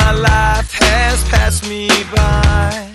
my life has passed me by.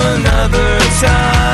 another time.